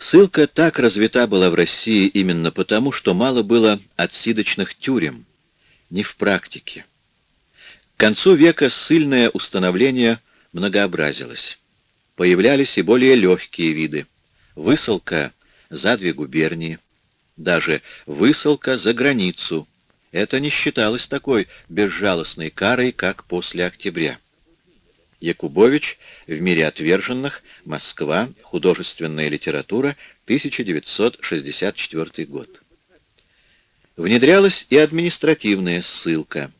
Ссылка так развита была в России именно потому, что мало было отсидочных тюрем, не в практике. К концу века ссыльное установление многообразилось. Появлялись и более легкие виды. Высылка за две губернии, даже высылка за границу. Это не считалось такой безжалостной карой, как после октября. Якубович в «Мире отверженных. Москва. Художественная литература. 1964 год». Внедрялась и административная ссылка,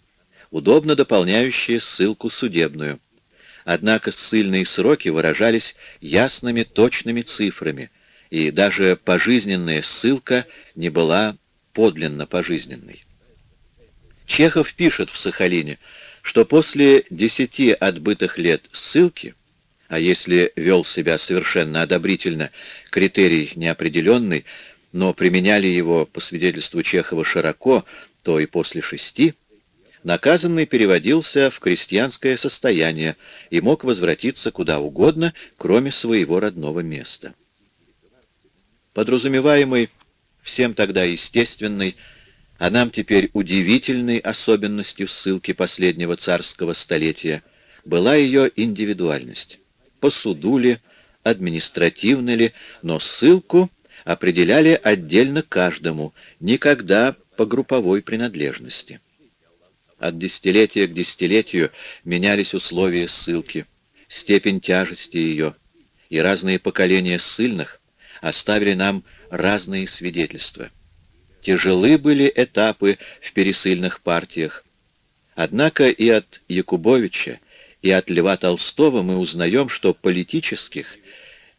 удобно дополняющая ссылку судебную. Однако ссыльные сроки выражались ясными точными цифрами, и даже пожизненная ссылка не была подлинно пожизненной. Чехов пишет в «Сахалине», что после десяти отбытых лет ссылки, а если вел себя совершенно одобрительно, критерий неопределенный, но применяли его, по свидетельству Чехова, широко, то и после шести, наказанный переводился в крестьянское состояние и мог возвратиться куда угодно, кроме своего родного места. Подразумеваемый, всем тогда естественный, а нам теперь удивительной особенностью ссылки последнего царского столетия была ее индивидуальность. По суду ли, административно ли, но ссылку определяли отдельно каждому, никогда по групповой принадлежности. От десятилетия к десятилетию менялись условия ссылки, степень тяжести ее, и разные поколения ссыльных оставили нам разные свидетельства. Тяжелы были этапы в пересыльных партиях. Однако и от Якубовича, и от Льва Толстого мы узнаем, что политических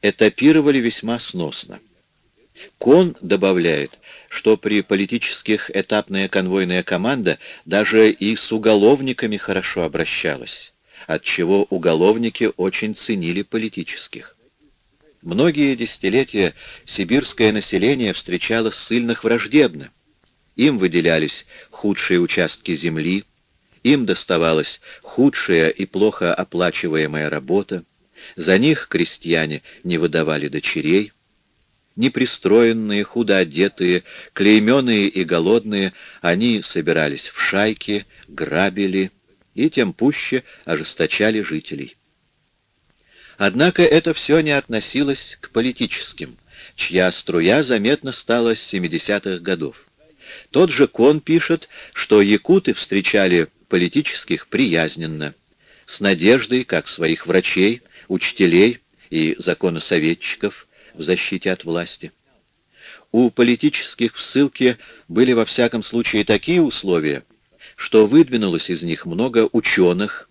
этапировали весьма сносно. Кон добавляет, что при политических этапная конвойная команда даже и с уголовниками хорошо обращалась, отчего уголовники очень ценили политических. Многие десятилетия сибирское население встречало ссыльных враждебно. Им выделялись худшие участки земли, им доставалась худшая и плохо оплачиваемая работа, за них крестьяне не выдавали дочерей. Непристроенные, худо одетые, клейменные и голодные, они собирались в шайки, грабили и тем пуще ожесточали жителей. Однако это все не относилось к политическим, чья струя заметно стала с 70-х годов. Тот же Кон пишет, что якуты встречали политических приязненно, с надеждой, как своих врачей, учителей и законосоветчиков в защите от власти. У политических в ссылке были во всяком случае такие условия, что выдвинулось из них много ученых,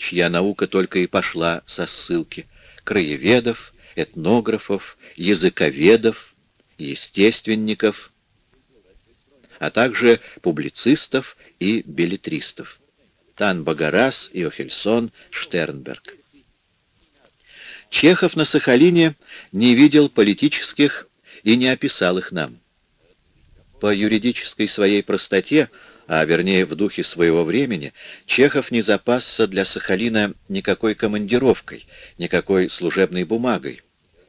чья наука только и пошла со ссылки, краеведов, этнографов, языковедов, естественников, а также публицистов и билетристов. Тан Багарас, Иофельсон, Штернберг. Чехов на Сахалине не видел политических и не описал их нам. По юридической своей простоте а вернее в духе своего времени, Чехов не запасся для Сахалина никакой командировкой, никакой служебной бумагой.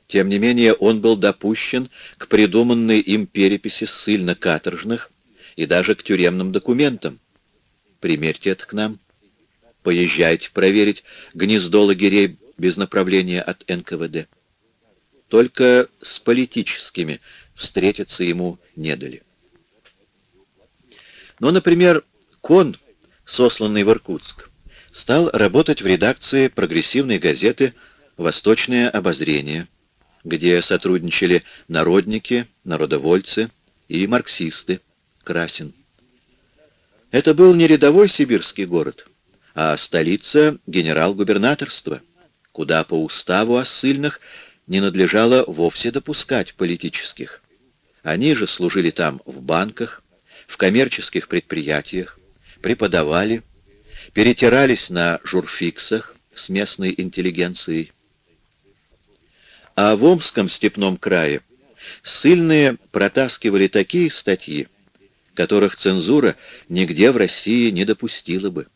Тем не менее он был допущен к придуманной им переписи ссыльно-каторжных и даже к тюремным документам. Примерьте это к нам. Поезжайте проверить гнездо лагерей без направления от НКВД. Только с политическими встретиться ему не дали. Но, например, Кон, сосланный в Иркутск, стал работать в редакции прогрессивной газеты «Восточное обозрение», где сотрудничали народники, народовольцы и марксисты, Красин. Это был не рядовой сибирский город, а столица генерал-губернаторства, куда по уставу о ссыльных не надлежало вовсе допускать политических. Они же служили там в банках, в коммерческих предприятиях, преподавали, перетирались на журфиксах с местной интеллигенцией. А в Омском степном крае ссыльные протаскивали такие статьи, которых цензура нигде в России не допустила бы.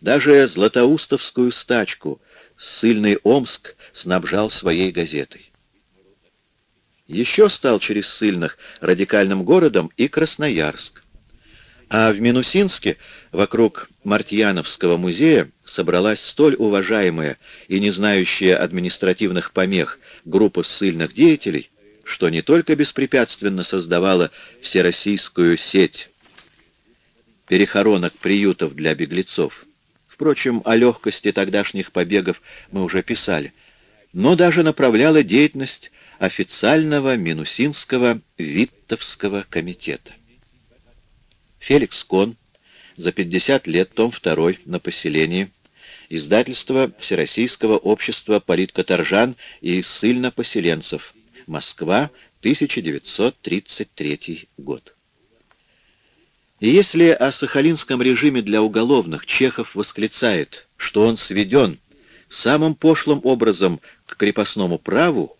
Даже Златоустовскую стачку ссыльный Омск снабжал своей газетой. Еще стал через ссыльных радикальным городом и Красноярск. А в Минусинске, вокруг Мартьяновского музея, собралась столь уважаемая и не знающая административных помех группа ссыльных деятелей, что не только беспрепятственно создавала всероссийскую сеть перехоронок приютов для беглецов. Впрочем, о легкости тогдашних побегов мы уже писали, но даже направляла деятельность официального Минусинского Виттовского комитета. Феликс Кон, за 50 лет, том 2, на поселении, издательство Всероссийского общества политкоторжан и ссыльно-поселенцев, Москва, 1933 год. И если о сахалинском режиме для уголовных Чехов восклицает, что он сведен самым пошлым образом к крепостному праву,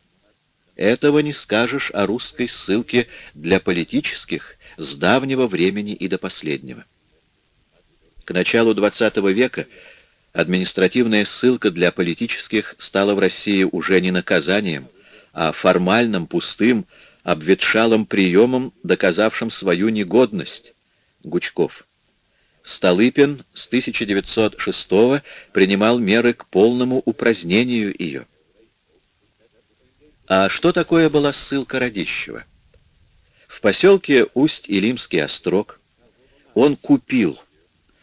этого не скажешь о русской ссылке для политических с давнего времени и до последнего. К началу XX века административная ссылка для политических стала в России уже не наказанием, а формальным, пустым, обветшалым приемом, доказавшим свою негодность. Гучков. Столыпин с 1906 принимал меры к полному упразднению ее. А что такое была ссылка Радищева? В поселке Усть-Илимский острог он купил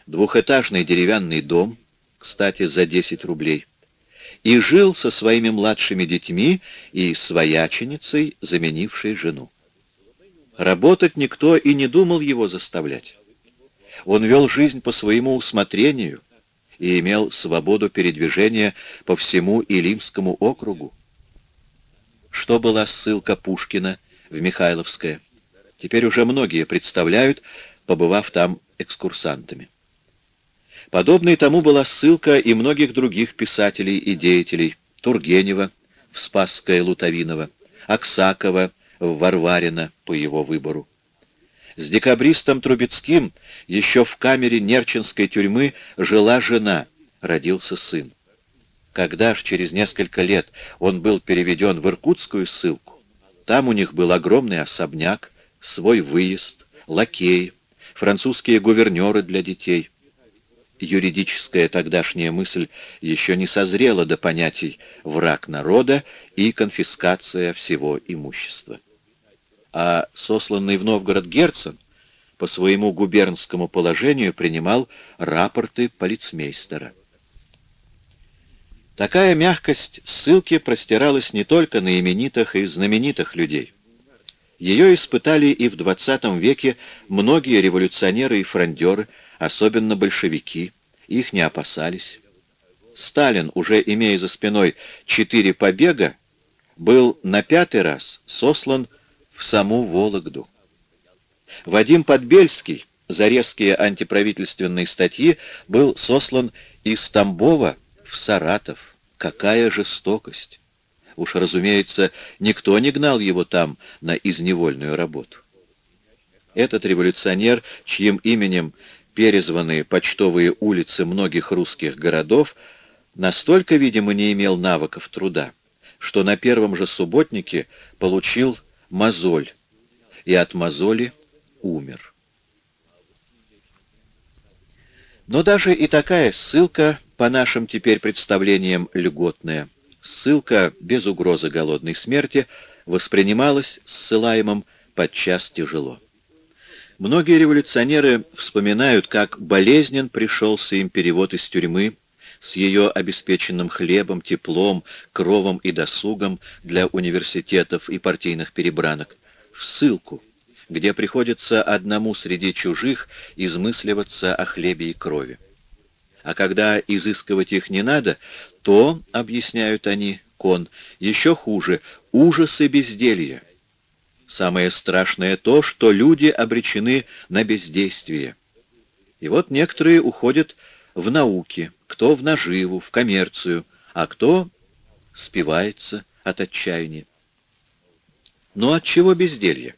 двухэтажный деревянный дом, кстати, за 10 рублей, и жил со своими младшими детьми и свояченицей, заменившей жену. Работать никто и не думал его заставлять. Он вел жизнь по своему усмотрению и имел свободу передвижения по всему Илимскому округу. Что была ссылка Пушкина в Михайловское? Теперь уже многие представляют, побывав там экскурсантами. Подобной тому была ссылка и многих других писателей и деятелей Тургенева в Спасское Лутовиново, Аксакова в Варварина по его выбору. С декабристом Трубецким еще в камере Нерчинской тюрьмы жила жена, родился сын. Когда ж через несколько лет он был переведен в Иркутскую ссылку, там у них был огромный особняк, свой выезд, лакеи, французские гувернеры для детей. Юридическая тогдашняя мысль еще не созрела до понятий «враг народа» и конфискация всего имущества. А сосланный в Новгород Герцен по своему губернскому положению принимал рапорты полицмейстера. Такая мягкость ссылки простиралась не только на именитых и знаменитых людей. Ее испытали и в XX веке многие революционеры и фрондеры, особенно большевики. Их не опасались. Сталин, уже имея за спиной четыре побега, был на пятый раз сослан в саму Вологду. Вадим Подбельский за резкие антиправительственные статьи был сослан из Тамбова в Саратов. Какая жестокость! Уж, разумеется, никто не гнал его там на изневольную работу. Этот революционер, чьим именем перезваны почтовые улицы многих русских городов, настолько, видимо, не имел навыков труда, что на первом же субботнике получил мозоль, и от мозоли умер. Но даже и такая ссылка по нашим теперь представлениям льготная. Ссылка без угрозы голодной смерти воспринималась ссылаемым подчас тяжело. Многие революционеры вспоминают, как болезнен пришелся им перевод из тюрьмы с ее обеспеченным хлебом, теплом, кровом и досугом для университетов и партийных перебранок, в ссылку, где приходится одному среди чужих измысливаться о хлебе и крови. А когда изыскивать их не надо, то, объясняют они, кон, еще хуже, ужасы безделья. Самое страшное то, что люди обречены на бездействие. И вот некоторые уходят в науки, кто в наживу, в коммерцию, а кто спивается от отчаяния. Но от чего безделье?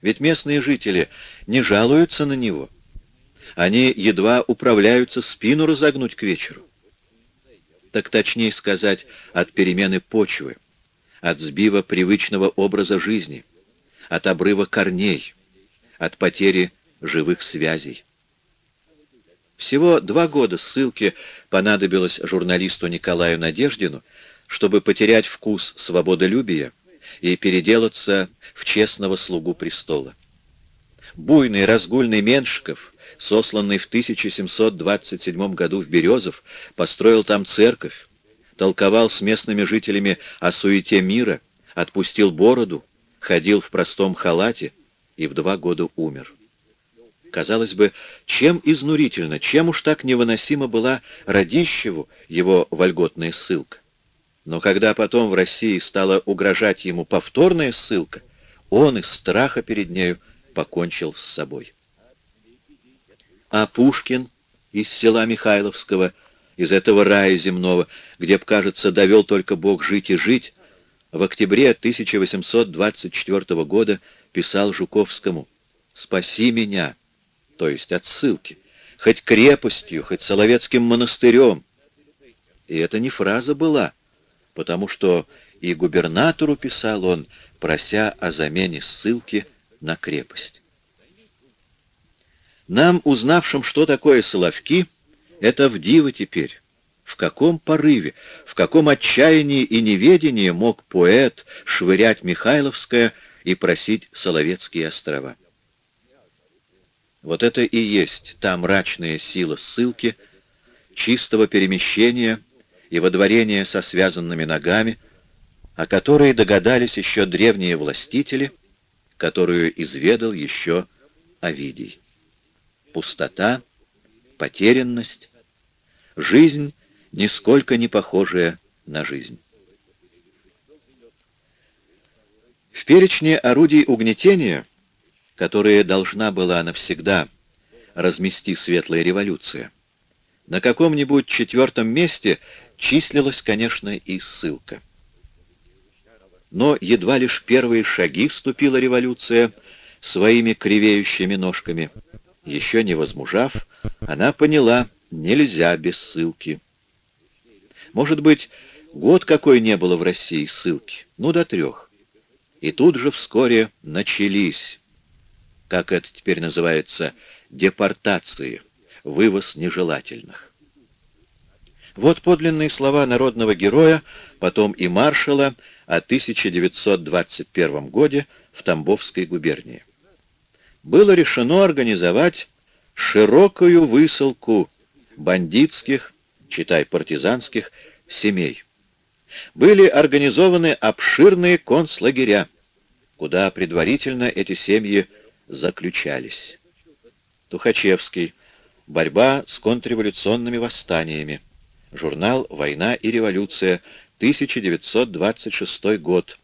Ведь местные жители не жалуются на него. Они едва управляются спину разогнуть к вечеру. Так точнее сказать, от перемены почвы, от сбива привычного образа жизни, от обрыва корней, от потери живых связей. Всего два года ссылки понадобилось журналисту Николаю Надеждину, чтобы потерять вкус свободолюбия и переделаться в честного слугу престола. Буйный разгульный Меншиков, сосланный в 1727 году в Березов, построил там церковь, толковал с местными жителями о суете мира, отпустил бороду, ходил в простом халате и в два года умер. Казалось бы, чем изнурительно, чем уж так невыносима была Радищеву его вольготная ссылка. Но когда потом в России стала угрожать ему повторная ссылка, он из страха перед нею покончил с собой. А Пушкин из села Михайловского, из этого рая земного, где б, кажется, довел только Бог жить и жить, в октябре 1824 года писал Жуковскому «Спаси меня», то есть от ссылки, хоть крепостью, хоть Соловецким монастырем. И это не фраза была, потому что и губернатору писал он, прося о замене ссылки на крепость. Нам, узнавшим, что такое Соловки, это в диво теперь. В каком порыве, в каком отчаянии и неведении мог поэт швырять Михайловское и просить Соловецкие острова? Вот это и есть та мрачная сила ссылки, чистого перемещения и водворения со связанными ногами, о которой догадались еще древние властители, которую изведал еще Овидий. Пустота, потерянность, жизнь, нисколько не похожая на жизнь. В перечне орудий угнетения, которые должна была навсегда размести светлая революция, на каком-нибудь четвертом месте числилась, конечно, и ссылка. Но едва лишь первые шаги вступила революция своими кривеющими ножками. Еще не возмужав, она поняла, нельзя без ссылки. Может быть, год какой не было в России ссылки, ну до трех. И тут же вскоре начались, как это теперь называется, депортации, вывоз нежелательных. Вот подлинные слова народного героя, потом и маршала о 1921 годе в Тамбовской губернии. Было решено организовать широкую высылку бандитских, читай партизанских, семей. Были организованы обширные концлагеря, куда предварительно эти семьи заключались. Тухачевский. Борьба с контрреволюционными восстаниями. Журнал «Война и революция», 1926 год.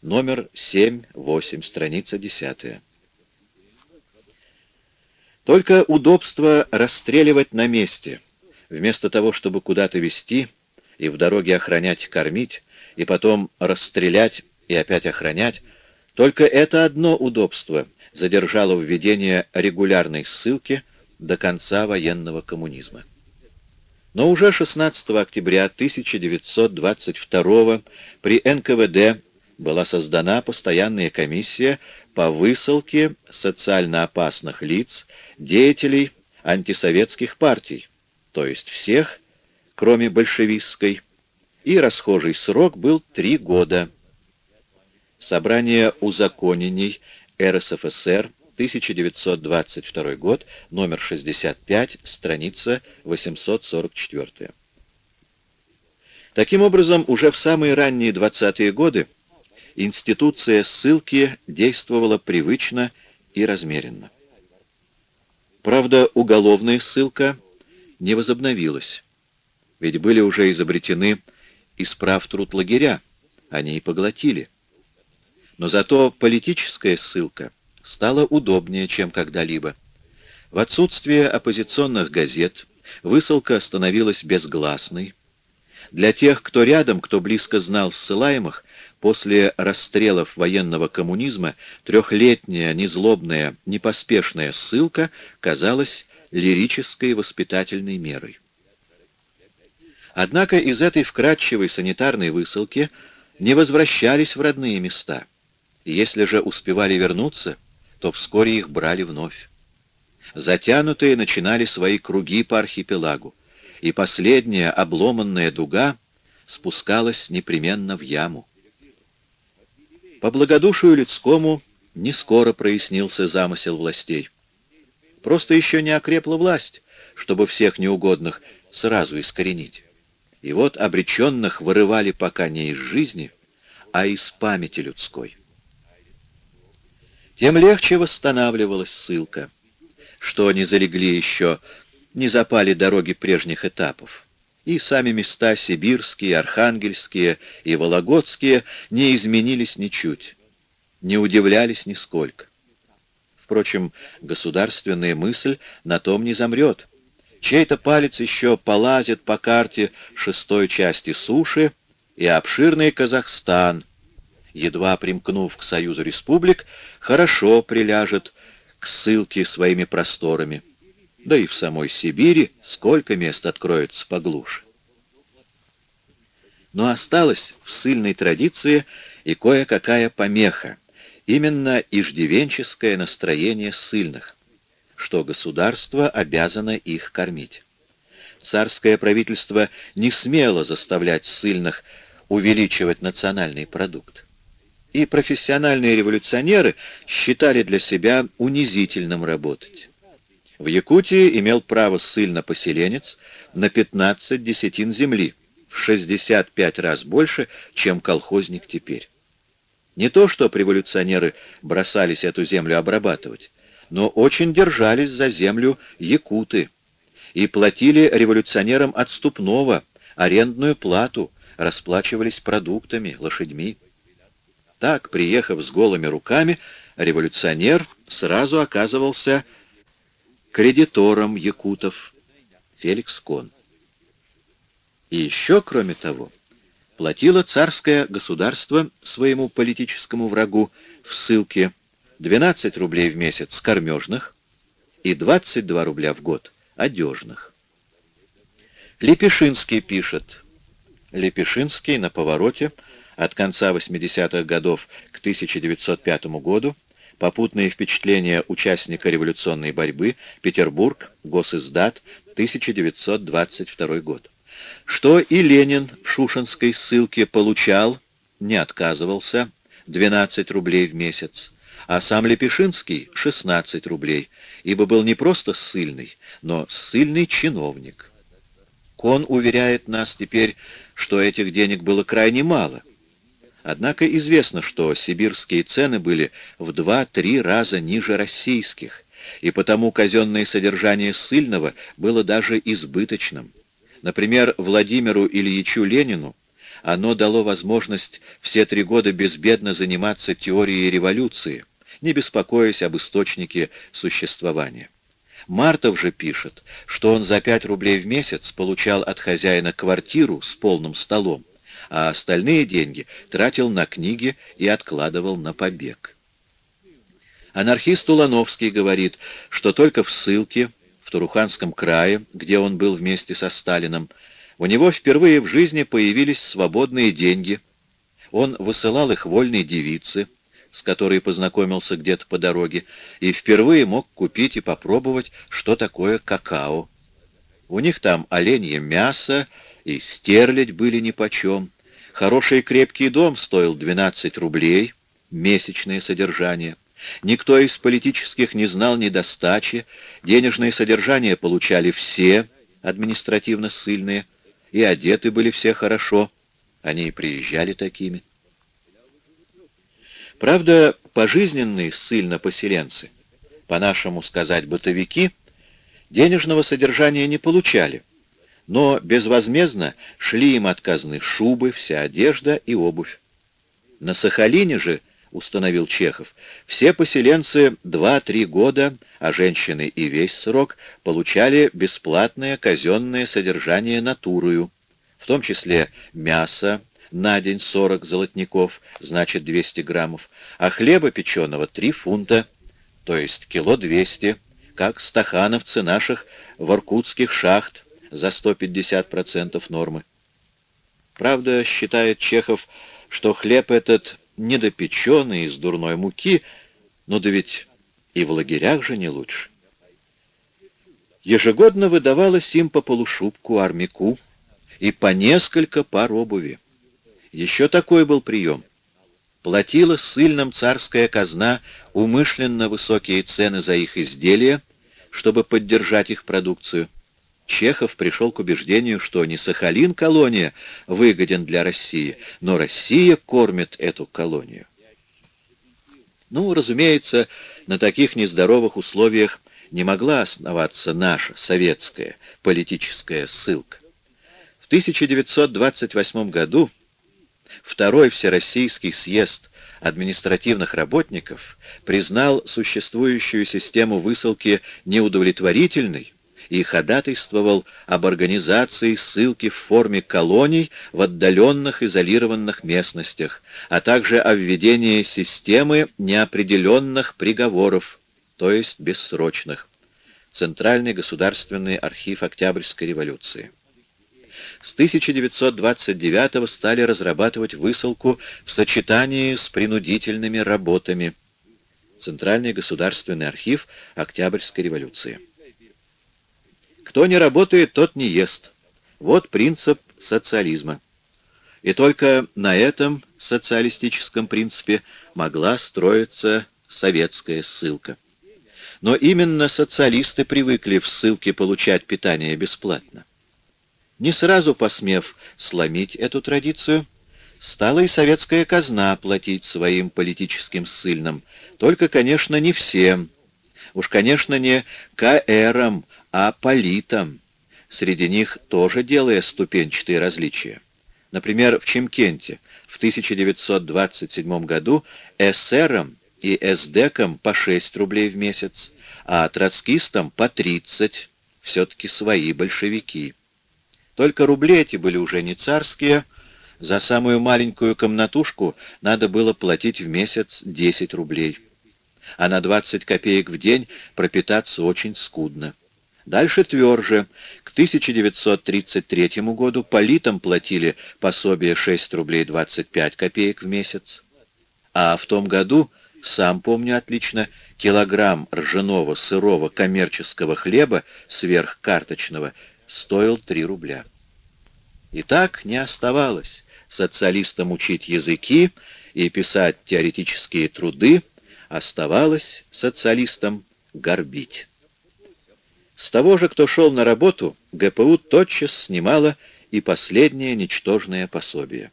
Номер 7-8, страница 10. Только удобство расстреливать на месте, вместо того, чтобы куда-то везти и в дороге охранять, кормить, и потом расстрелять и опять охранять, только это одно удобство задержало введение регулярной ссылки до конца военного коммунизма. Но уже 16 октября 1922 при НКВД была создана постоянная комиссия по высылке социально опасных лиц, деятелей антисоветских партий, то есть всех, кроме большевистской, и расхожий срок был три года. Собрание узаконений РСФСР 1922 год, номер 65, страница 844. Таким образом, уже в самые ранние 20-е годы институция ссылки действовала привычно и размеренно. Правда, уголовная ссылка не возобновилась, ведь были уже изобретены исправ труд лагеря, они и поглотили. Но зато политическая ссылка — стало удобнее, чем когда-либо. В отсутствие оппозиционных газет высылка становилась безгласной. Для тех, кто рядом, кто близко знал ссылаемых, после расстрелов военного коммунизма трехлетняя, незлобная, непоспешная ссылка казалась лирической воспитательной мерой. Однако из этой вкрадчивой санитарной высылки не возвращались в родные места. Если же успевали вернуться, то вскоре их брали вновь. Затянутые начинали свои круги по архипелагу, и последняя обломанная дуга спускалась непременно в яму. По благодушию людскому не скоро прояснился замысел властей. Просто еще не окрепла власть, чтобы всех неугодных сразу искоренить. И вот обреченных вырывали пока не из жизни, а из памяти людской. Тем легче восстанавливалась ссылка, что не залегли еще, не запали дороги прежних этапов. И сами места сибирские, архангельские и вологодские не изменились ничуть, не удивлялись нисколько. Впрочем, государственная мысль на том не замрет. Чей-то палец еще полазит по карте шестой части суши, и обширный Казахстан, едва примкнув к Союзу Республик, хорошо приляжет к ссылке своими просторами. Да и в самой Сибири сколько мест откроется поглуше. Но осталась в ссыльной традиции и кое-какая помеха, именно иждивенческое настроение ссыльных, что государство обязано их кормить. Царское правительство не смело заставлять ссыльных увеличивать национальный продукт. И профессиональные революционеры считали для себя унизительным работать. В Якутии имел право ссыльно-поселенец на 15 десятин земли, в 65 раз больше, чем колхозник теперь. Не то, что революционеры бросались эту землю обрабатывать, но очень держались за землю якуты и платили революционерам отступного, арендную плату, расплачивались продуктами, лошадьми. Так, приехав с голыми руками, революционер сразу оказывался кредитором якутов Феликс Кон. И еще, кроме того, платило царское государство своему политическому врагу в ссылке 12 рублей в месяц кормежных и 22 рубля в год одежных. Лепешинский пишет. Лепешинский на повороте от конца 80-х годов к 1905 году Попутные впечатления участника революционной борьбы. Петербург. Госиздат. 1922 год что и Ленин в Шушенской ссылке получал, не отказывался, 12 рублей в месяц, а сам Лепешинский — 16 рублей, ибо был не просто ссыльный, но ссыльный чиновник. Кон уверяет нас теперь, что этих денег было крайне мало. Однако известно, что сибирские цены были в 2-3 раза ниже российских, и потому казенное содержание ссыльного было даже избыточным. Например, Владимиру Ильичу Ленину оно дало возможность все три года безбедно заниматься теорией революции, не беспокоясь об источнике существования. Мартов же пишет, что он за 5 рублей в месяц получал от хозяина квартиру с полным столом, а остальные деньги тратил на книги и откладывал на побег. Анархист Улановский говорит, что только в ссылке Туруханском крае, где он был вместе со Сталином, у него впервые в жизни появились свободные деньги. Он высылал их вольной девице, с которой познакомился где-то по дороге, и впервые мог купить и попробовать, что такое какао. У них там оленье мясо и стерлядь были нипочем. Хороший крепкий дом стоил 12 рублей, месячное содержание. Никто из политических не знал недостачи, денежное содержание получали все, административно ссыльные, и одеты были все хорошо, они и приезжали такими. Правда, пожизненные ссыльно-поселенцы, по-нашему сказать бытовики, денежного содержания не получали, но безвозмездно шли им отказаны шубы, вся одежда и обувь. На Сахалине же установил Чехов, все поселенцы 2-3 года, а женщины и весь срок, получали бесплатное казенное содержание натурою, в том числе мясо, на день 40 золотников, значит 200 граммов, а хлеба печеного 3 фунта, то есть кило 200, как стахановцы наших воркутских шахт за 150% нормы. Правда, считает Чехов, что хлеб этот недопеченный из дурной муки, но да ведь и в лагерях же не лучше. Ежегодно выдавалось им по полушубку, армяку и по несколько пар обуви. Еще такой был прием. Платила ссыльным царская казна умышленно высокие цены за их изделия, чтобы поддержать их продукцию. Чехов пришел к убеждению, что не Сахалин колония выгоден для России, но Россия кормит эту колонию. Ну, разумеется, на таких нездоровых условиях не могла основаться наша советская политическая ссылка. В 1928 году Второй Всероссийский съезд административных работников признал существующую систему высылки неудовлетворительной и ходатайствовал об организации ссылки в форме колоний в отдаленных изолированных местностях, а также о введении системы неопределенных приговоров, то есть бессрочных. Центральный государственный архив Октябрьской революции. С 1929 стали разрабатывать высылку в сочетании с принудительными работами. Центральный государственный архив Октябрьской революции. Кто не работает, тот не ест. Вот принцип социализма. И только на этом социалистическом принципе могла строиться советская ссылка. Но именно социалисты привыкли в ссылке получать питание бесплатно. Не сразу посмев сломить эту традицию, стала и советская казна платить своим политическим ссыльным, только, конечно, не всем. Уж, конечно, не КРам, а политам. Среди них тоже делая ступенчатые различия. Например, в Чемкенте в 1927 году эсерам и эсдекам по 6 рублей в месяц, а троцкистам по 30, все-таки свои большевики. Только рубли эти были уже не царские, за самую маленькую комнатушку надо было платить в месяц 10 рублей. А на 20 копеек в день пропитаться очень скудно. Дальше тверже. К 1933 году политам платили пособие 6 рублей 25 копеек в месяц. А в том году, сам помню отлично, килограмм ржаного сырого коммерческого хлеба сверхкарточного стоил 3 рубля. И так не оставалось социалистам учить языки и писать теоретические труды, оставалось социалистам горбить. С того же, кто шел на работу, ГПУ тотчас снимала и последнее ничтожное пособие.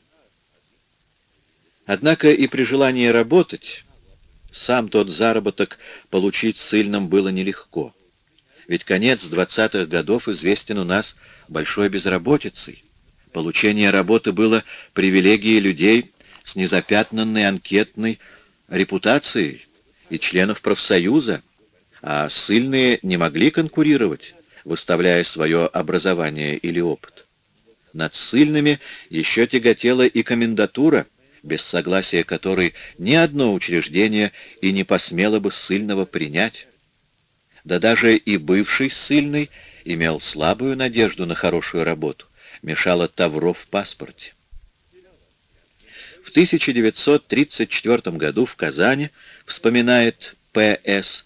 Однако и при желании работать, сам тот заработок получить сыльным было нелегко. Ведь конец 20-х годов известен у нас большой безработицей. Получение работы было привилегией людей с незапятнанной анкетной репутацией и членов профсоюза, а ссыльные не могли конкурировать, выставляя свое образование или опыт. Над ссыльными еще тяготела и комендатура, без согласия которой ни одно учреждение и не посмело бы ссыльного принять. Да даже и бывший ссыльный имел слабую надежду на хорошую работу, мешало тавро в паспорте. В 1934 году в Казани, вспоминает П.С.,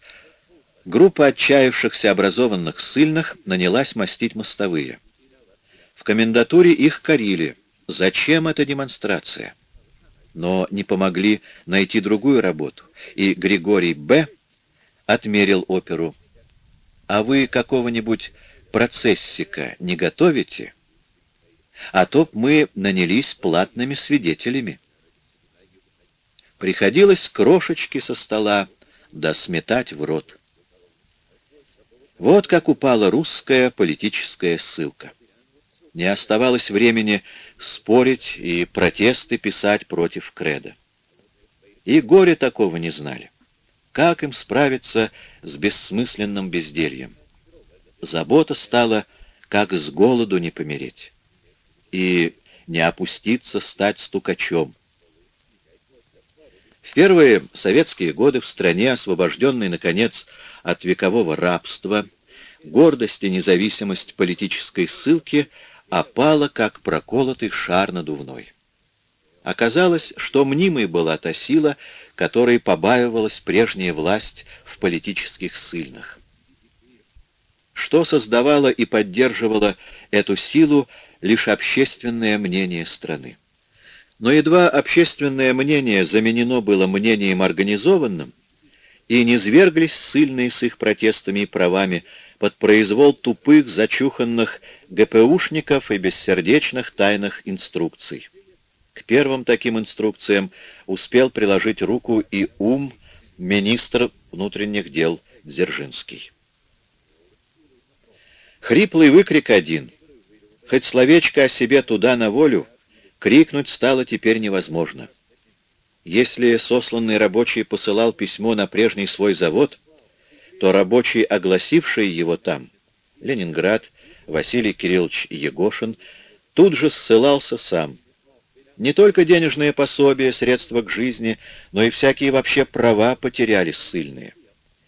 Группа отчаявшихся образованных ссыльных нанялась мастить мостовые. В комендатуре их корили. Зачем эта демонстрация? Но не помогли найти другую работу, и Григорий Б. отмерил оперу. «А вы какого-нибудь процессика не готовите?» А то мы нанялись платными свидетелями. Приходилось крошечки со стола да сметать в рот. Вот как упала русская политическая ссылка. Не оставалось времени спорить и протесты писать против Креда. И горе такого не знали. Как им справиться с бессмысленным бездельем? Забота стала, как с голоду не помереть. И не опуститься стать стукачом. В первые советские годы в стране, освобожденной, наконец, от векового рабства, гордость и независимость политической ссылки опала, как проколотый шар надувной. Оказалось, что мнимой была та сила, которой побаивалась прежняя власть в политических ссыльных. Что создавало и поддерживало эту силу лишь общественное мнение страны. Но едва общественное мнение заменено было мнением организованным, и не зверглись ссыльные с их протестами и правами под произвол тупых, зачуханных ГПУшников и бессердечных тайных инструкций. К первым таким инструкциям успел приложить руку и ум министр внутренних дел Дзержинский. Хриплый выкрик один. Хоть словечко о себе туда на волю, крикнуть стало теперь невозможно. Если сосланный рабочий посылал письмо на прежний свой завод, то рабочий, огласивший его там, Ленинград, Василий Кириллович Егошин, тут же ссылался сам. Не только денежные пособия, средства к жизни, но и всякие вообще права потеряли ссыльные.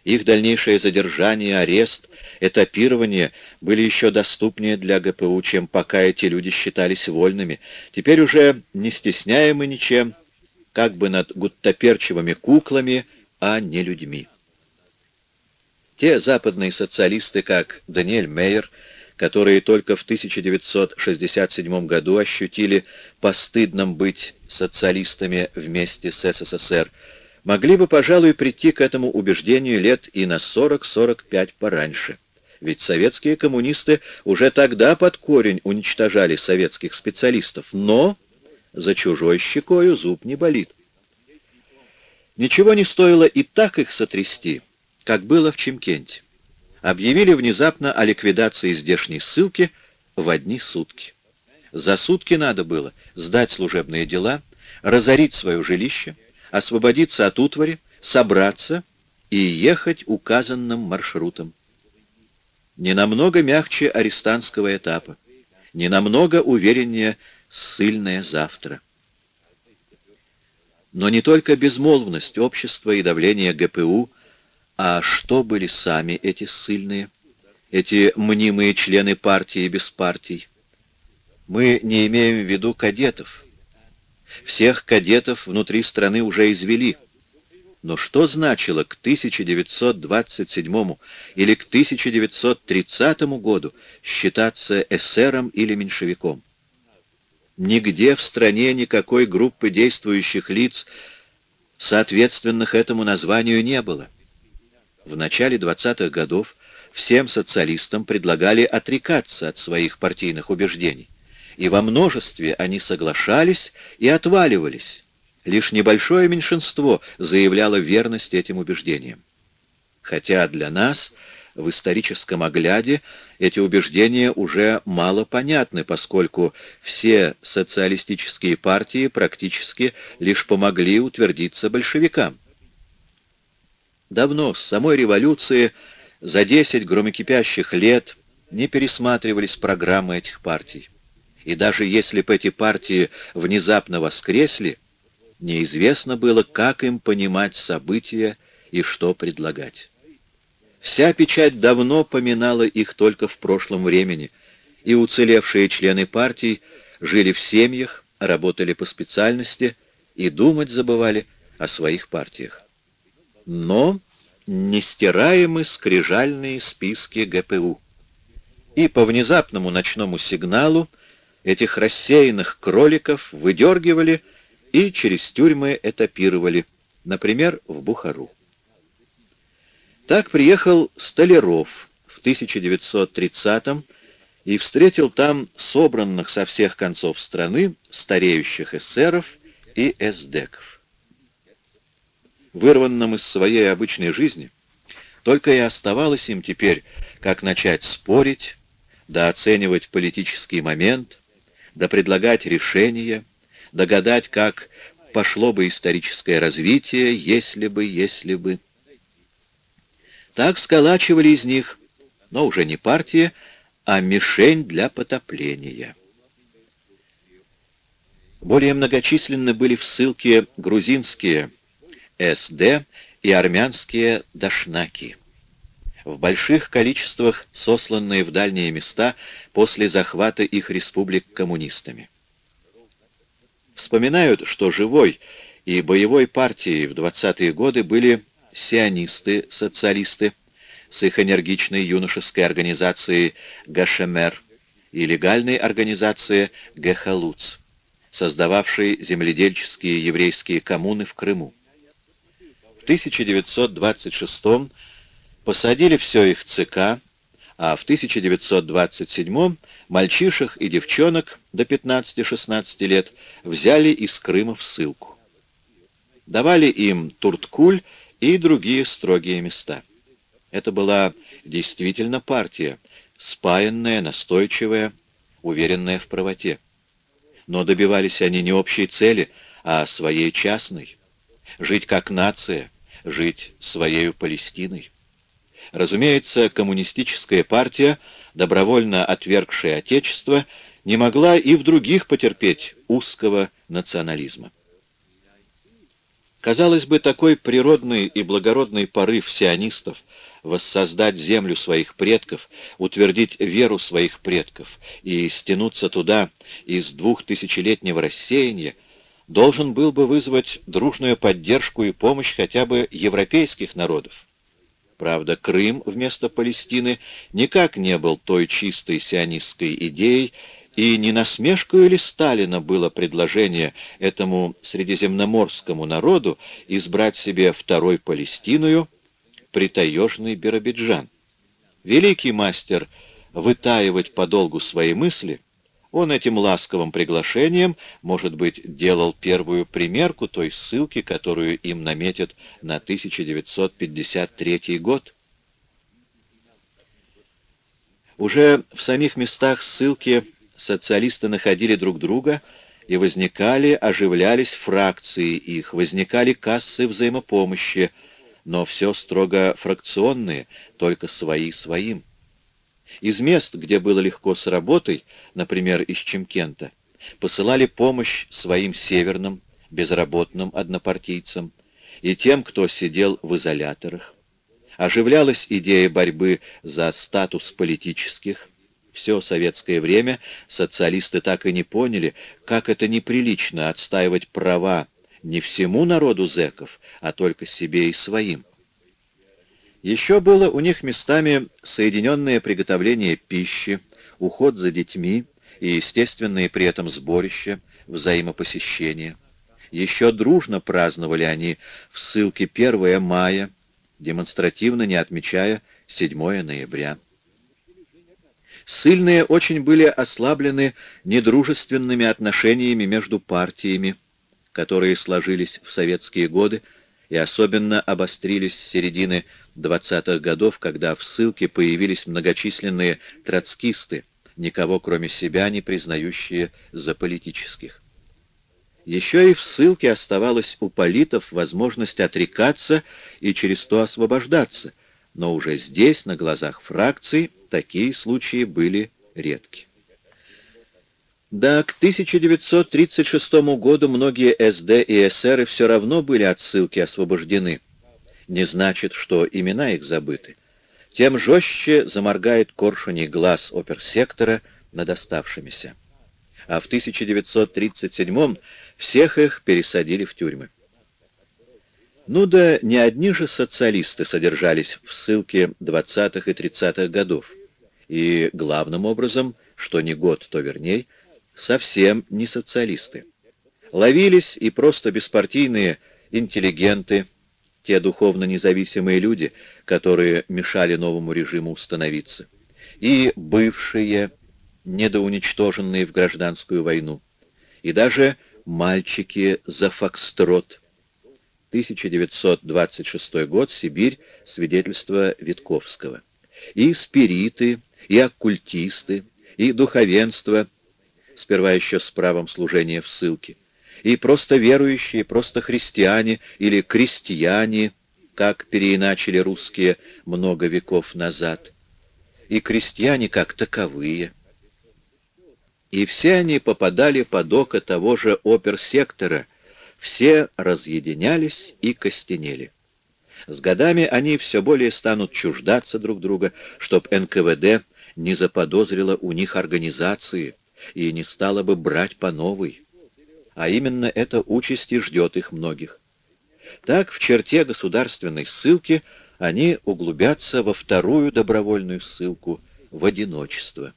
Их дальнейшее задержание, арест, этапирование были еще доступнее для ГПУ, чем пока эти люди считались вольными. Теперь уже не стесняемы ничем, как бы над гуттаперчивыми куклами, а не людьми. Те западные социалисты, как Даниэль Мейер, которые только в 1967 году ощутили постыдным быть социалистами вместе с СССР, могли бы, пожалуй, прийти к этому убеждению лет и на 40-45 пораньше. Ведь советские коммунисты уже тогда под корень уничтожали советских специалистов, но за чужой щекою зуб не болит. Ничего не стоило и так их сотрясти, как было в Чемкенте. Объявили внезапно о ликвидации здешней ссылки в одни сутки. За сутки надо было сдать служебные дела, разорить свое жилище, освободиться от утвари, собраться и ехать указанным маршрутом. Не намного мягче арестантского этапа, не намного увереннее ссыльное завтра. Но не только безмолвность общества и давление ГПУ, а что были сами эти ссыльные, эти мнимые члены партии без партий. Мы не имеем в виду кадетов. Всех кадетов внутри страны уже извели. Но что значило к 1927 или к 1930 году считаться эсером или меньшевиком? Нигде в стране никакой группы действующих лиц, соответственных этому названию, не было. В начале 20-х годов всем социалистам предлагали отрекаться от своих партийных убеждений, и во множестве они соглашались и отваливались. Лишь небольшое меньшинство заявляло верность этим убеждениям. Хотя для нас в историческом огляде эти убеждения уже мало понятны, поскольку все социалистические партии практически лишь помогли утвердиться большевикам. Давно, с самой революции, за 10 громокипящих лет не пересматривались программы этих партий. И даже если бы эти партии внезапно воскресли, неизвестно было, как им понимать события и что предлагать. Вся печать давно поминала их только в прошлом времени, и уцелевшие члены партий жили в семьях, работали по специальности и думать забывали о своих партиях. Но нестираемы скрижальные списки ГПУ. И по внезапному ночному сигналу этих рассеянных кроликов выдергивали и через тюрьмы этапировали, например, в Бухару. Так приехал Столяров в 1930-м и встретил там собранных со всех концов страны стареющих эсеров и эсдеков. Вырванным из своей обычной жизни, только и оставалось им теперь, как начать спорить, да оценивать политический момент, да предлагать решения, догадать, как пошло бы историческое развитие, если бы, если бы. Так сколачивали из них, но уже не партия, а мишень для потопления. Более многочисленны были в ссылке грузинские СД и армянские дашнаки, в больших количествах сосланные в дальние места после захвата их республик коммунистами. Вспоминают, что живой и боевой партией в 20-е годы были сионисты-социалисты с их энергичной юношеской организацией «Гашемер» и легальной организацией «Гехалуц», создававшей земледельческие еврейские коммуны в Крыму. В 1926 посадили все их ЦК, а в 1927 мальчишек и девчонок до 15-16 лет взяли из Крыма в ссылку. Давали им Турткуль и другие строгие места. Это была действительно партия, спаянная, настойчивая, уверенная в правоте. Но добивались они не общей цели, а своей частной. Жить как нация, жить своей Палестиной. Разумеется, коммунистическая партия, добровольно отвергшая Отечество, не могла и в других потерпеть узкого национализма. Казалось бы, такой природный и благородный порыв сионистов воссоздать землю своих предков, утвердить веру своих предков и стянуться туда из двухтысячелетнего рассеяния, должен был бы вызвать дружную поддержку и помощь хотя бы европейских народов. Правда, Крым вместо Палестины никак не был той чистой сионистской идеей, и не насмешкою ли Сталина было предложение этому средиземноморскому народу избрать себе второй Палестиную, притаежный Биробиджан? Великий мастер вытаивать подолгу свои мысли, он этим ласковым приглашением, может быть, делал первую примерку той ссылки, которую им наметят на 1953 год. Уже в самих местах ссылки социалисты находили друг друга, и возникали, оживлялись фракции их, возникали кассы взаимопомощи, но все строго фракционные, только свои своим. Из мест, где было легко с работой, например, из Чемкента, посылали помощь своим северным, безработным однопартийцам и тем, кто сидел в изоляторах. Оживлялась идея борьбы за статус политических, все советское время социалисты так и не поняли, как это неприлично отстаивать права не всему народу зэков, а только себе и своим. Еще было у них местами соединенное приготовление пищи, уход за детьми и естественные при этом сборища, взаимопосещения. Еще дружно праздновали они в ссылке 1 мая, демонстративно не отмечая 7 ноября. Сыльные очень были ослаблены недружественными отношениями между партиями, которые сложились в советские годы и особенно обострились с середины 20-х годов, когда в ссылке появились многочисленные троцкисты, никого кроме себя не признающие за политических. Еще и в ссылке оставалась у политов возможность отрекаться и через то освобождаться, но уже здесь, на глазах фракций, такие случаи были редки. Да, к 1936 году многие СД и эсеры все равно были от ссылки освобождены. Не значит, что имена их забыты. Тем жестче заморгает коршуней глаз оперсектора над оставшимися. А в 1937 всех их пересадили в тюрьмы. Ну да не одни же социалисты содержались в ссылке 20-х и 30-х годов. И главным образом, что не год, то верней, совсем не социалисты. Ловились и просто беспартийные интеллигенты, те духовно независимые люди, которые мешали новому режиму установиться, и бывшие, недоуничтоженные в гражданскую войну, и даже мальчики за фокстрот – 1926 год, Сибирь, свидетельство Витковского. И спириты, и оккультисты, и духовенство, сперва еще с правом служения в ссылке, и просто верующие, просто христиане или крестьяне, как переиначили русские много веков назад, и крестьяне как таковые. И все они попадали под око того же оперсектора — все разъединялись и костенели. С годами они все более станут чуждаться друг друга, чтоб НКВД не заподозрило у них организации и не стало бы брать по новой. а именно эта участь и ждет их многих. Так в черте государственной ссылки они углубятся во вторую добровольную ссылку в одиночество.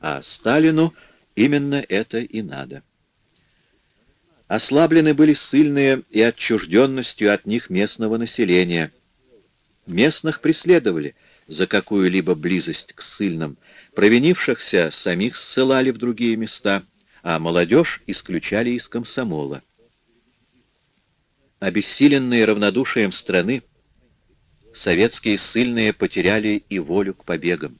А Сталину именно это и надо. Ослаблены были ссыльные и отчужденностью от них местного населения. Местных преследовали за какую-либо близость к ссыльным, провинившихся самих ссылали в другие места, а молодежь исключали из комсомола. Обессиленные равнодушием страны, советские ссыльные потеряли и волю к побегам.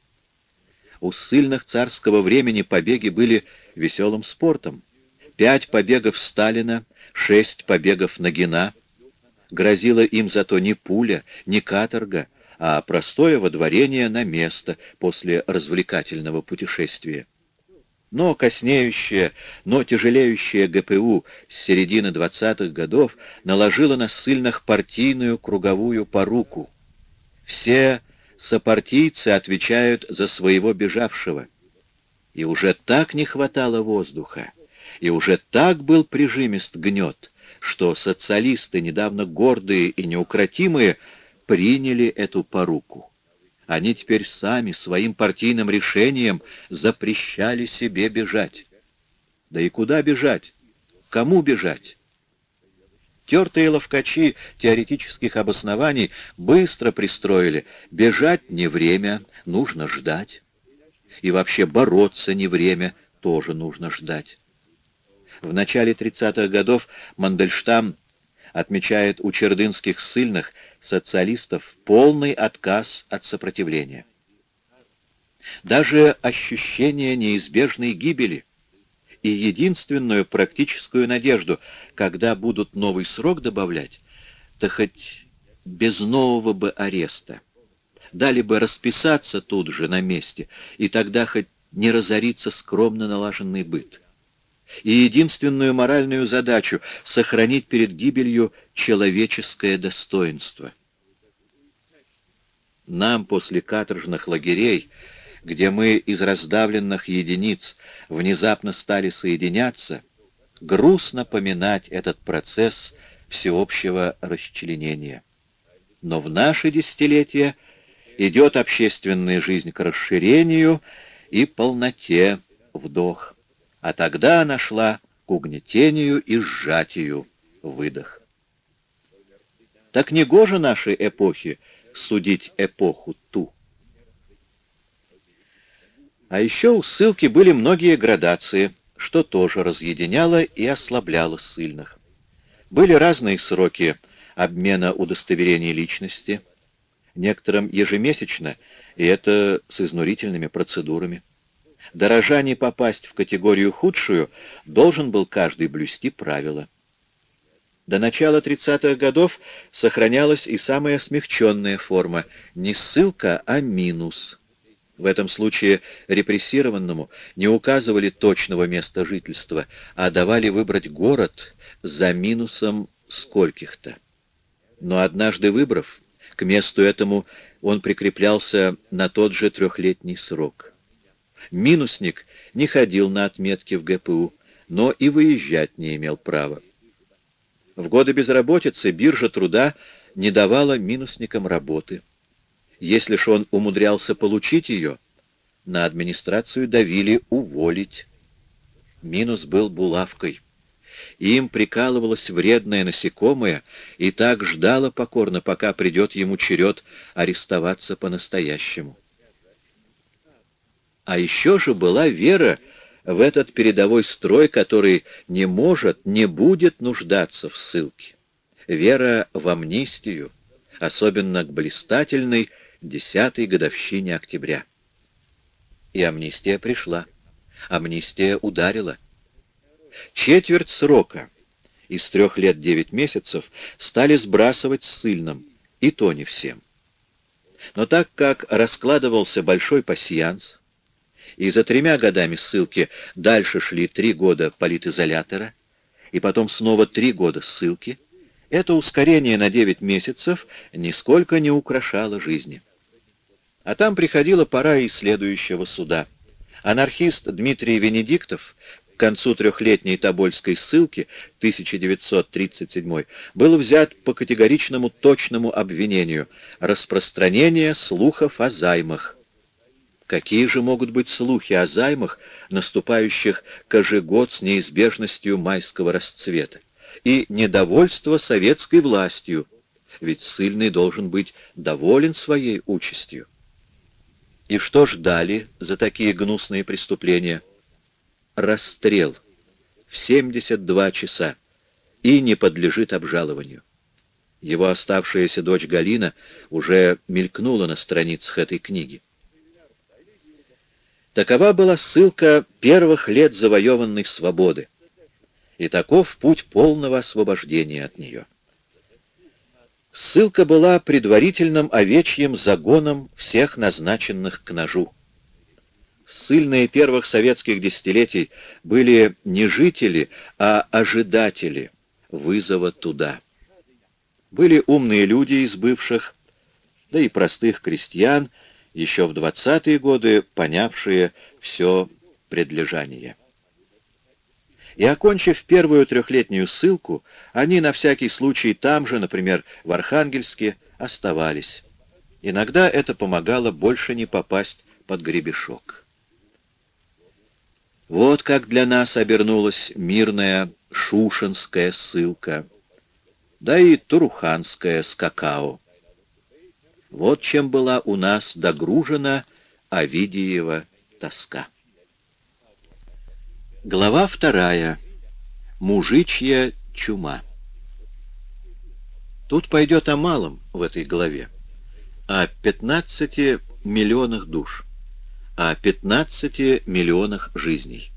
У ссыльных царского времени побеги были веселым спортом. Пять побегов Сталина, шесть побегов Нагина. Грозила им зато не пуля, не каторга, а простое водворение на место после развлекательного путешествия. Но коснеющее, но тяжелеющее ГПУ с середины 20-х годов наложило на ссыльных партийную круговую поруку. Все сопартийцы отвечают за своего бежавшего. И уже так не хватало воздуха, и уже так был прижимист гнет, что социалисты, недавно гордые и неукротимые, приняли эту поруку. Они теперь сами своим партийным решением запрещали себе бежать. Да и куда бежать? Кому бежать? Тертые ловкачи теоретических обоснований быстро пристроили. Бежать не время, нужно ждать. И вообще бороться не время, тоже нужно ждать. В начале 30-х годов Мандельштам отмечает у чердынских ссыльных социалистов полный отказ от сопротивления. Даже ощущение неизбежной гибели и единственную практическую надежду, когда будут новый срок добавлять, то хоть без нового бы ареста. Дали бы расписаться тут же на месте, и тогда хоть не разорится скромно налаженный быт и единственную моральную задачу — сохранить перед гибелью человеческое достоинство. Нам после каторжных лагерей, где мы из раздавленных единиц внезапно стали соединяться, грустно поминать этот процесс всеобщего расчленения. Но в наши десятилетия идет общественная жизнь к расширению и полноте вдох а тогда она шла к угнетению и сжатию выдох. Так не гоже нашей эпохи судить эпоху ту. А еще у ссылки были многие градации, что тоже разъединяло и ослабляло ссыльных. Были разные сроки обмена удостоверений личности, некоторым ежемесячно, и это с изнурительными процедурами. Дорожа не попасть в категорию худшую, должен был каждый блюсти правила. До начала 30-х годов сохранялась и самая смягченная форма — не ссылка, а минус. В этом случае репрессированному не указывали точного места жительства, а давали выбрать город за минусом скольких-то. Но однажды выбрав, к месту этому он прикреплялся на тот же трехлетний срок. Минусник не ходил на отметки в ГПУ, но и выезжать не имел права. В годы безработицы биржа труда не давала минусникам работы. Если ж он умудрялся получить ее, на администрацию давили уволить. Минус был булавкой. Им прикалывалось вредное насекомое и так ждало покорно, пока придет ему черед арестоваться по-настоящему. А еще же была вера в этот передовой строй, который не может, не будет нуждаться в ссылке. Вера в амнистию, особенно к блистательной десятой годовщине октября. И амнистия пришла. Амнистия ударила. Четверть срока из трех лет девять месяцев стали сбрасывать ссыльным, и то не всем. Но так как раскладывался большой пасьянс, и за тремя годами ссылки дальше шли три года политизолятора, и потом снова три года ссылки, это ускорение на 9 месяцев нисколько не украшало жизни. А там приходила пора и следующего суда. Анархист Дмитрий Венедиктов концу трехлетней Тобольской ссылки 1937 был взят по категоричному точному обвинению распространение слухов о займах. Какие же могут быть слухи о займах, наступающих кажегод с неизбежностью майского расцвета, и недовольство советской властью, ведь ссыльный должен быть доволен своей участью. И что ждали за такие гнусные преступления? расстрел в 72 часа и не подлежит обжалованию. Его оставшаяся дочь Галина уже мелькнула на страницах этой книги. Такова была ссылка первых лет завоеванной свободы, и таков путь полного освобождения от нее. Ссылка была предварительным овечьим загоном всех назначенных к ножу. Ссыльные первых советских десятилетий были не жители, а ожидатели вызова туда. Были умные люди из бывших, да и простых крестьян, еще в двадцатые годы понявшие все предлежание. И окончив первую трехлетнюю ссылку, они на всякий случай там же, например, в Архангельске, оставались. Иногда это помогало больше не попасть под гребешок. Вот как для нас обернулась мирная шушенская ссылка, да и туруханская с какао. Вот чем была у нас догружена Овидиева тоска. Глава вторая. Мужичья чума. Тут пойдет о малом в этой главе, о 15 миллионах душ о 15 миллионах жизней.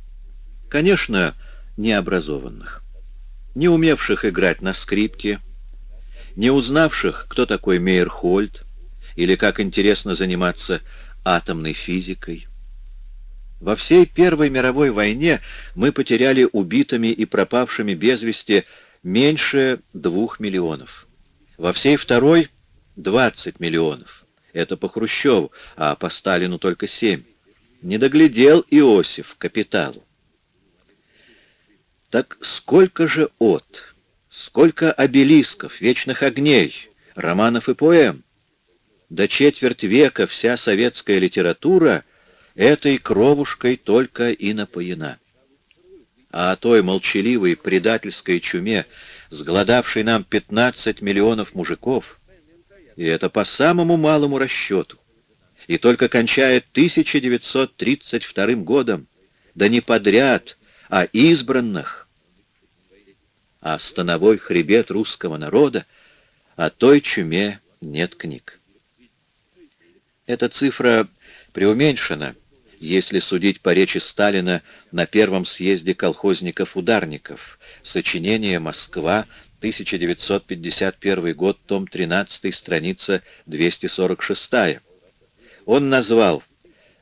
Конечно, необразованных, не умевших играть на скрипке, не узнавших, кто такой Мейерхольд, или как интересно заниматься атомной физикой. Во всей Первой мировой войне мы потеряли убитыми и пропавшими без вести меньше двух миллионов. Во всей Второй — 20 миллионов. Это по Хрущеву, а по Сталину только 7 не доглядел Иосиф капиталу. Так сколько же от, сколько обелисков, вечных огней, романов и поэм. До четверть века вся советская литература этой кровушкой только и напоена. А о той молчаливой предательской чуме, сгладавшей нам 15 миллионов мужиков, и это по самому малому расчету, и только кончая 1932 годом, да не подряд, а избранных, а становой хребет русского народа, о той чуме нет книг. Эта цифра преуменьшена, если судить по речи Сталина на первом съезде колхозников-ударников, сочинение «Москва», 1951 год, том 13, страница 246 он назвал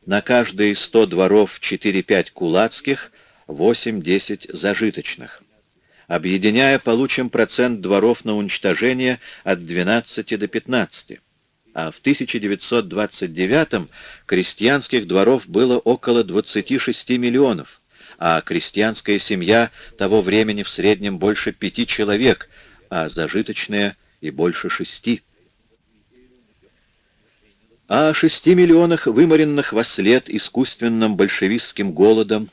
на каждые 100 дворов 4-5 кулацких, 8-10 зажиточных. Объединяя, получим процент дворов на уничтожение от 12 до 15. А в 1929 крестьянских дворов было около 26 миллионов, а крестьянская семья того времени в среднем больше пяти человек, а зажиточная и больше шести о шести миллионах выморенных во след искусственным большевистским голодом.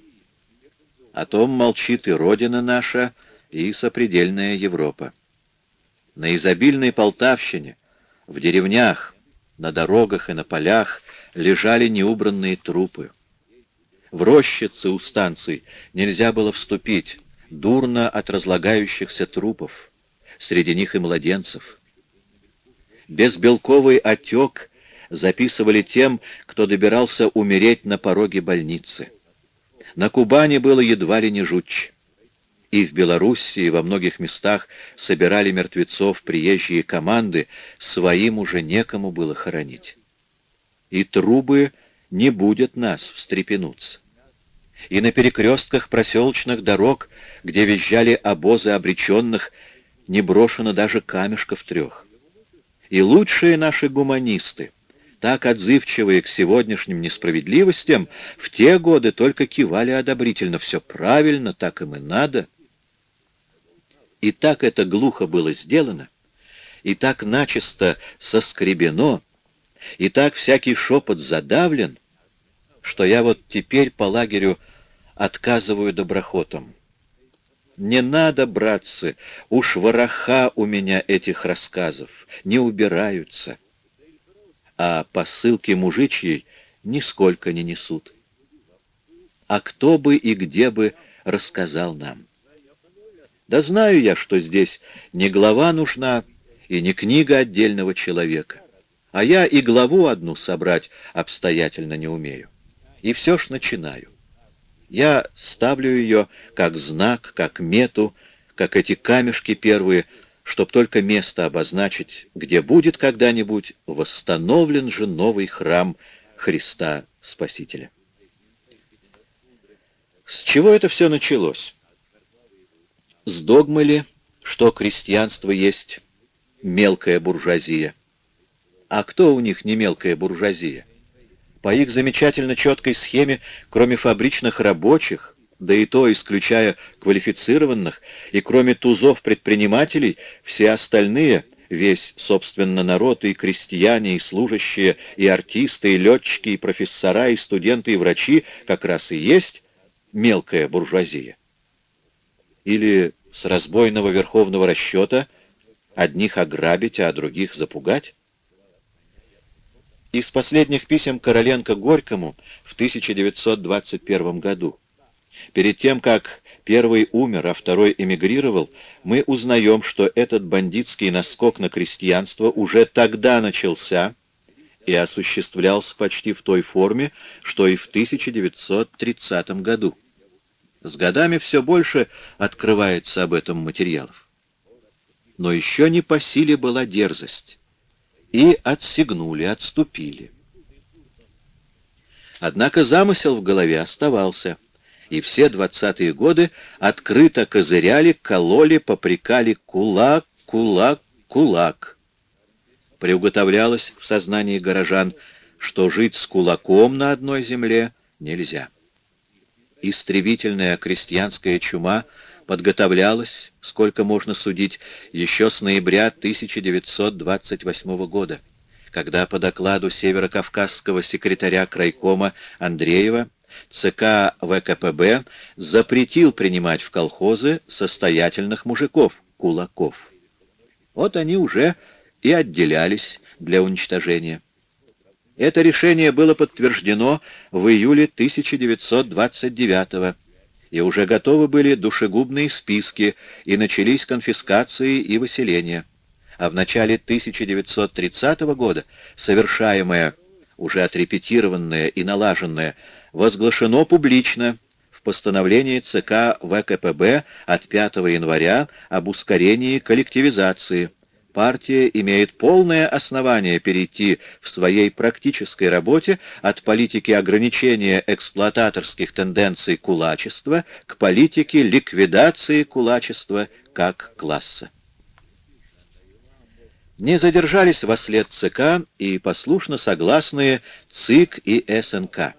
О том молчит и Родина наша, и сопредельная Европа. На изобильной Полтавщине, в деревнях, на дорогах и на полях лежали неубранные трупы. В рощице у станций нельзя было вступить, дурно от разлагающихся трупов, среди них и младенцев. Безбелковый отек — записывали тем, кто добирался умереть на пороге больницы. На Кубани было едва ли не жутче. И в Белоруссии во многих местах собирали мертвецов приезжие команды, своим уже некому было хоронить. И трубы не будет нас встрепенуться. И на перекрестках проселочных дорог, где визжали обозы обреченных, не брошено даже камешков трех. И лучшие наши гуманисты, так отзывчивые к сегодняшним несправедливостям, в те годы только кивали одобрительно. Все правильно, так им и надо. И так это глухо было сделано, и так начисто соскребено, и так всякий шепот задавлен, что я вот теперь по лагерю отказываю доброхотам. Не надо, братцы, уж вороха у меня этих рассказов, не убираются. А посылки мужичьей нисколько не несут. А кто бы и где бы рассказал нам? Да знаю я, что здесь не глава нужна и не книга отдельного человека, а я и главу одну собрать обстоятельно не умею. И все ж начинаю. Я ставлю ее как знак, как мету, как эти камешки первые, чтоб только место обозначить, где будет когда-нибудь восстановлен же новый храм Христа Спасителя. С чего это все началось? С догмы ли, что крестьянство есть мелкая буржуазия? А кто у них не мелкая буржуазия? По их замечательно четкой схеме, кроме фабричных рабочих, да и то исключая квалифицированных, и кроме тузов предпринимателей, все остальные, весь, собственно, народ, и крестьяне, и служащие, и артисты, и летчики, и профессора, и студенты, и врачи, как раз и есть мелкая буржуазия. Или с разбойного верховного расчета одних ограбить, а других запугать? Из последних писем Короленко Горькому в 1921 году. Перед тем, как первый умер, а второй эмигрировал, мы узнаем, что этот бандитский наскок на крестьянство уже тогда начался и осуществлялся почти в той форме, что и в 1930 году. С годами все больше открывается об этом материалов. Но еще не по силе была дерзость и отсигнули, отступили. Однако замысел в голове оставался, и все двадцатые годы открыто козыряли, кололи, попрекали кулак, кулак, кулак. Приуготовлялось в сознании горожан, что жить с кулаком на одной земле нельзя. Истребительная крестьянская чума подготовлялась, сколько можно судить, еще с ноября 1928 года, когда по докладу северокавказского секретаря крайкома Андреева ЦК ВКПБ запретил принимать в колхозы состоятельных мужиков, кулаков. Вот они уже и отделялись для уничтожения. Это решение было подтверждено в июле 1929 года и уже готовы были душегубные списки, и начались конфискации и выселения. А в начале 1930 года совершаемое, уже отрепетированное и налаженное, возглашено публично в постановлении ЦК ВКПБ от 5 января об ускорении коллективизации, партия имеет полное основание перейти в своей практической работе от политики ограничения эксплуататорских тенденций кулачества к политике ликвидации кулачества как класса. Не задержались во след ЦК и послушно согласные ЦИК и СНК.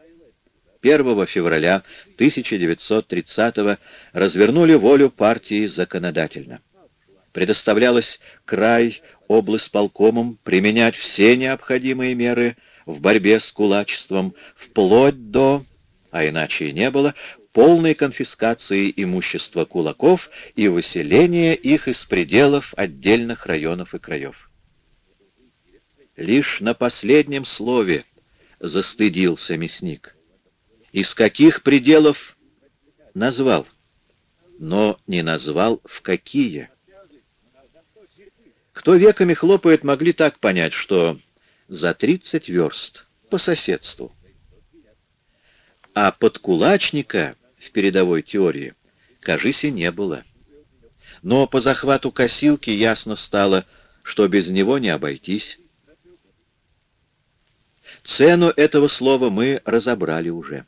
1 февраля 1930 развернули волю партии законодательно предоставлялось край облсполкомам применять все необходимые меры в борьбе с кулачеством, вплоть до, а иначе и не было, полной конфискации имущества кулаков и выселения их из пределов отдельных районов и краев. Лишь на последнем слове застыдился мясник. Из каких пределов назвал, но не назвал в какие. Кто веками хлопает, могли так понять, что за 30 верст по соседству. А подкулачника в передовой теории, кажись, и не было. Но по захвату косилки ясно стало, что без него не обойтись. Цену этого слова мы разобрали уже.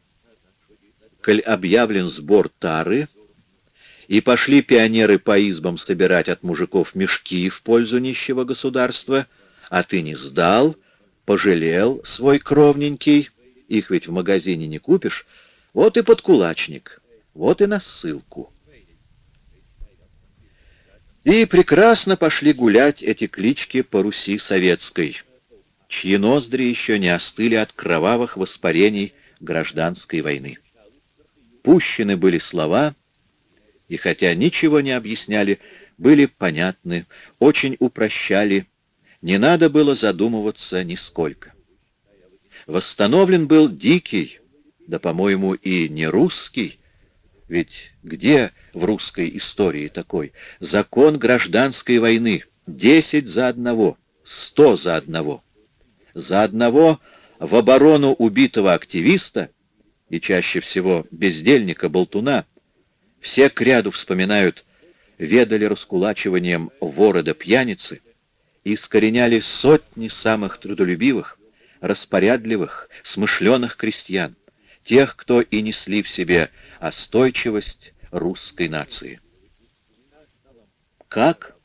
Коль объявлен сбор тары — и пошли пионеры по избам собирать от мужиков мешки в пользу нищего государства, а ты не сдал, пожалел свой кровненький, их ведь в магазине не купишь, вот и подкулачник, вот и на ссылку. И прекрасно пошли гулять эти клички по Руси советской, чьи ноздри еще не остыли от кровавых воспарений гражданской войны. Пущены были слова, и хотя ничего не объясняли, были понятны, очень упрощали, не надо было задумываться нисколько. Восстановлен был дикий, да, по-моему, и не русский, ведь где в русской истории такой закон гражданской войны? Десять за одного, сто за одного. За одного в оборону убитого активиста и чаще всего бездельника-болтуна все к ряду вспоминают, ведали раскулачиванием вора да пьяницы, искореняли сотни самых трудолюбивых, распорядливых, смышленых крестьян, тех, кто и несли в себе остойчивость русской нации. «Как?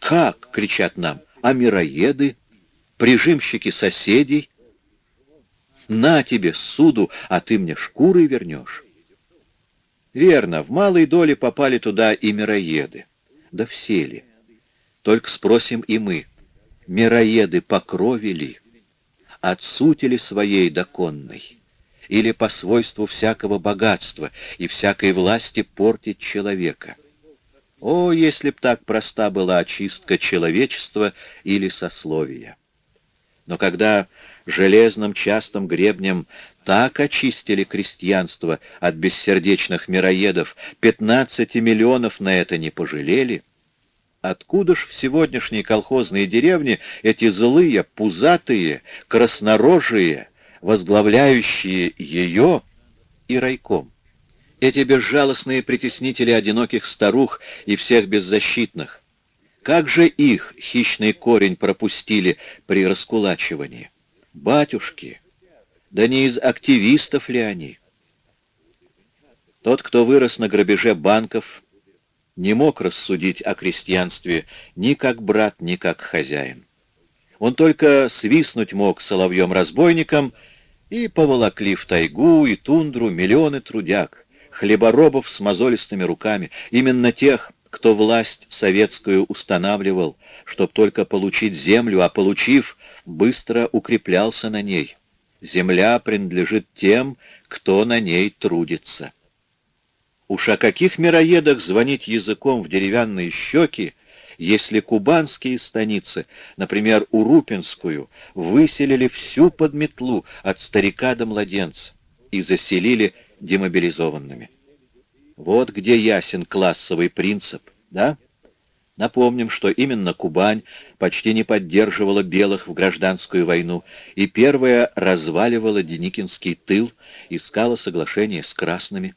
Как?» — кричат нам. «А мироеды? Прижимщики соседей? На тебе суду, а ты мне шкуры вернешь». Верно, в малой доле попали туда и мироеды. Да все ли? Только спросим и мы, мироеды по крови? От сути ли своей доконной? Или по свойству всякого богатства и всякой власти портить человека? О, если б так проста была очистка человечества или сословия! Но когда железным частым гребнем так очистили крестьянство от бессердечных мироедов, 15 миллионов на это не пожалели. Откуда ж в сегодняшней колхозной деревне эти злые, пузатые, краснорожие, возглавляющие ее и райком? Эти безжалостные притеснители одиноких старух и всех беззащитных. Как же их хищный корень пропустили при раскулачивании? Батюшки! Да не из активистов ли они? Тот, кто вырос на грабеже банков, не мог рассудить о крестьянстве ни как брат, ни как хозяин. Он только свистнуть мог соловьем-разбойником, и поволокли в тайгу и тундру миллионы трудяг, хлеборобов с мозолистыми руками, именно тех, кто власть советскую устанавливал, чтоб только получить землю, а получив, быстро укреплялся на ней. Земля принадлежит тем, кто на ней трудится. Уж о каких мироедах звонить языком в деревянные щеки, если кубанские станицы, например, Урупинскую, выселили всю подметлу от старика до младенца и заселили демобилизованными. Вот где ясен классовый принцип, да? Напомним, что именно Кубань почти не поддерживала белых в гражданскую войну, и первая разваливала Деникинский тыл, искала соглашение с красными.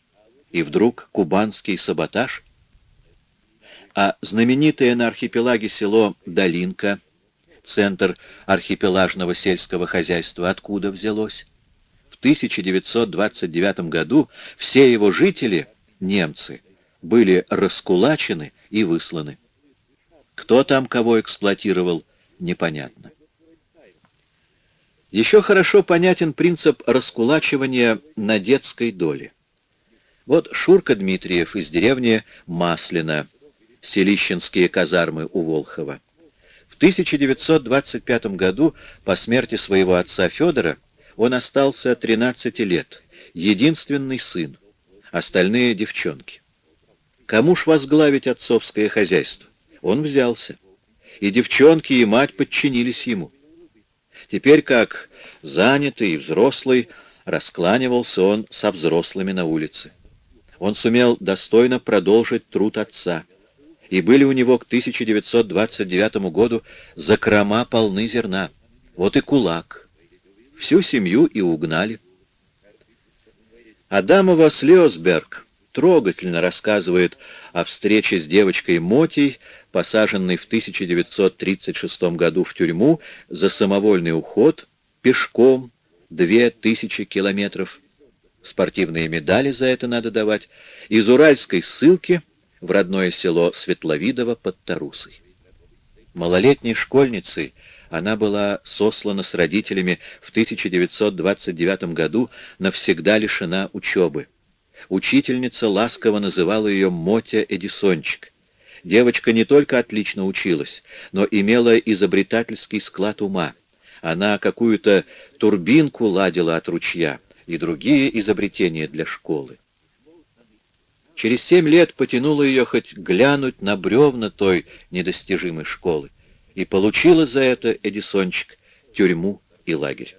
И вдруг кубанский саботаж. А знаменитое на архипелаге село Долинка, центр архипелажного сельского хозяйства, откуда взялось? В 1929 году все его жители, немцы, были раскулачены и высланы. Кто там кого эксплуатировал, непонятно. Еще хорошо понятен принцип раскулачивания на детской доле. Вот Шурка Дмитриев из деревни Маслина, селищенские казармы у Волхова. В 1925 году, по смерти своего отца Федора, он остался 13 лет, единственный сын, остальные девчонки. Кому ж возглавить отцовское хозяйство? Он взялся. И девчонки, и мать подчинились ему. Теперь, как занятый и взрослый, раскланивался он со взрослыми на улице. Он сумел достойно продолжить труд отца. И были у него к 1929 году закрома полны зерна. Вот и кулак. Всю семью и угнали. Адамова Слёсберг трогательно рассказывает о встрече с девочкой Мотей, посаженный в 1936 году в тюрьму за самовольный уход пешком две тысячи километров. Спортивные медали за это надо давать. Из уральской ссылки в родное село Светловидово под Тарусой. Малолетней школьницей она была сослана с родителями в 1929 году, навсегда лишена учебы. Учительница ласково называла ее Мотя Эдисончик. Девочка не только отлично училась, но имела изобретательский склад ума. Она какую-то турбинку ладила от ручья и другие изобретения для школы. Через семь лет потянуло ее хоть глянуть на бревна той недостижимой школы, и получила за это Эдисончик тюрьму и лагерь.